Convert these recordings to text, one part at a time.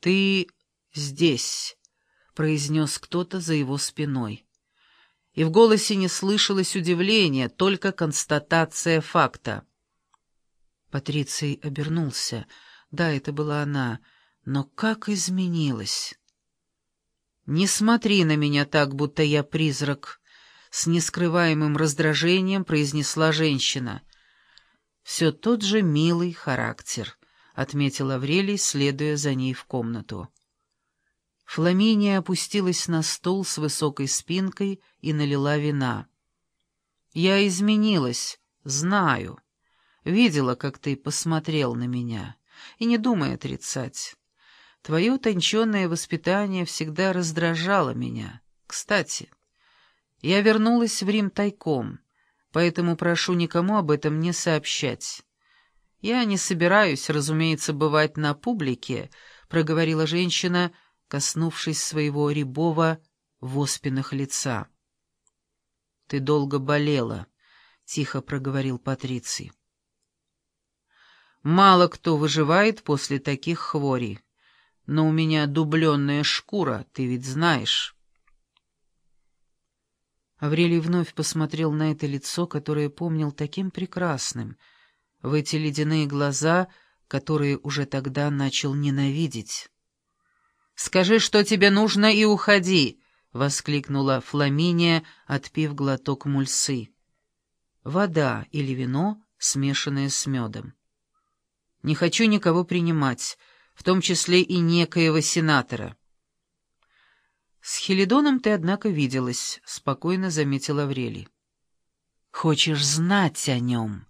«Ты здесь», — произнес кто-то за его спиной. И в голосе не слышалось удивления, только констатация факта. Патриций обернулся. Да, это была она, но как изменилась! «Не смотри на меня так, будто я призрак», — с нескрываемым раздражением произнесла женщина. «Все тот же милый характер», — отметил Аврелий, следуя за ней в комнату. Фламиния опустилась на стул с высокой спинкой и налила вина. «Я изменилась, знаю. Видела, как ты посмотрел на меня, и не думай отрицать. Твое утонченное воспитание всегда раздражало меня. Кстати, я вернулась в Рим тайком, поэтому прошу никому об этом не сообщать. Я не собираюсь, разумеется, бывать на публике, — проговорила женщина, коснувшись своего рябого в оспинах лица. — Ты долго болела, — тихо проговорил Патриций. Мало кто выживает после таких хворей но у меня дубленная шкура, ты ведь знаешь». Аврелий вновь посмотрел на это лицо, которое помнил таким прекрасным, в эти ледяные глаза, которые уже тогда начал ненавидеть. «Скажи, что тебе нужно, и уходи!» — воскликнула Фламиния, отпив глоток мульсы. «Вода или вино, смешанное с медом». «Не хочу никого принимать в том числе и некоего сенатора. «С Хелидоном ты, однако, виделась», — спокойно заметил Аврелий. «Хочешь знать о нем?» —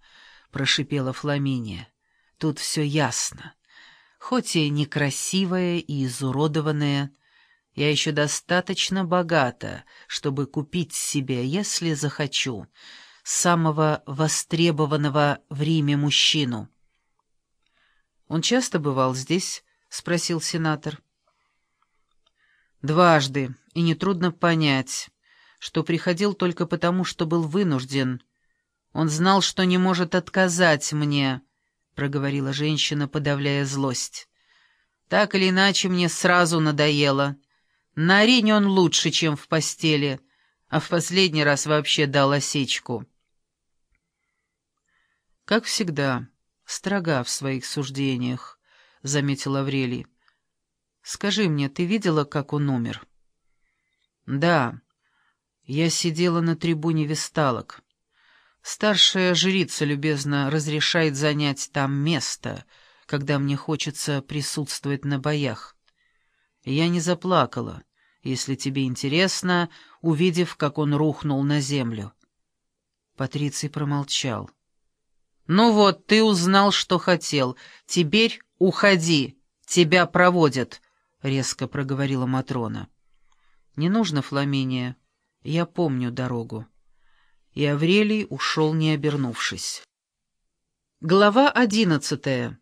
прошипела Фламиния. «Тут все ясно. Хоть и некрасивая и изуродованная, я еще достаточно богата, чтобы купить себе, если захочу, самого востребованного в Риме мужчину». «Он часто бывал здесь?» — спросил сенатор. «Дважды, и нетрудно понять, что приходил только потому, что был вынужден. Он знал, что не может отказать мне», — проговорила женщина, подавляя злость. «Так или иначе, мне сразу надоело. На арене он лучше, чем в постели, а в последний раз вообще дал осечку». Как всегда, строга в своих суждениях», — заметил Аврелий. «Скажи мне, ты видела, как он умер?» «Да. Я сидела на трибуне весталок. Старшая жрица любезно разрешает занять там место, когда мне хочется присутствовать на боях. Я не заплакала, если тебе интересно, увидев, как он рухнул на землю». Патриций промолчал. «Ну вот, ты узнал, что хотел. Теперь уходи, тебя проводят», — резко проговорила Матрона. «Не нужно, Фламиния, я помню дорогу». И Аврелий ушел, не обернувшись. Глава одиннадцатая.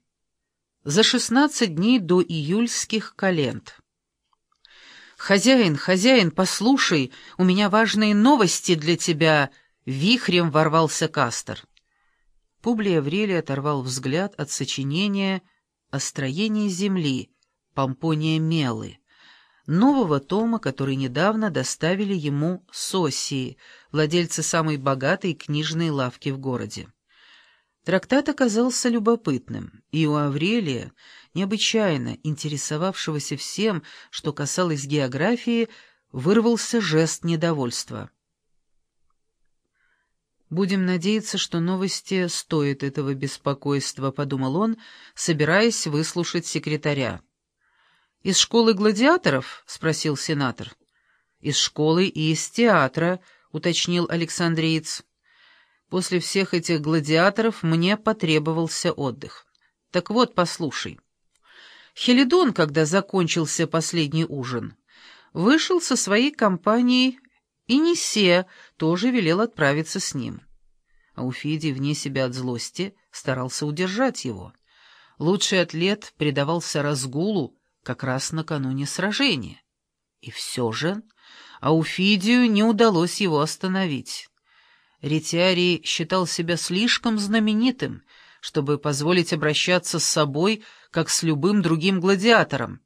За шестнадцать дней до июльских календ. «Хозяин, хозяин, послушай, у меня важные новости для тебя!» Вихрем ворвался Кастер. Публий Аврелий оторвал взгляд от сочинения о строении Земли Помпония Мелы, нового тома, который недавно доставили ему Сосии, владельцы самой богатой книжной лавки в городе. Трактат оказался любопытным, и у Аврелия, необычайно интересовавшегося всем, что касалось географии, вырвался жест недовольства. «Будем надеяться, что новости стоят этого беспокойства», — подумал он, собираясь выслушать секретаря. «Из школы гладиаторов?» — спросил сенатор. «Из школы и из театра», — уточнил Александриец. «После всех этих гладиаторов мне потребовался отдых. Так вот, послушай. Хелидон, когда закончился последний ужин, вышел со своей компанией и Нисе тоже велел отправиться с ним. А Уфидий, вне себя от злости, старался удержать его. Лучший атлет предавался разгулу как раз накануне сражения. И все же Ауфидию не удалось его остановить. Ретиарий считал себя слишком знаменитым, чтобы позволить обращаться с собой, как с любым другим гладиатором,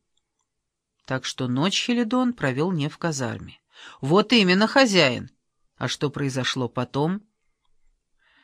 Так что ночь Хелидон провел не в казарме. «Вот именно, хозяин. А что произошло потом?»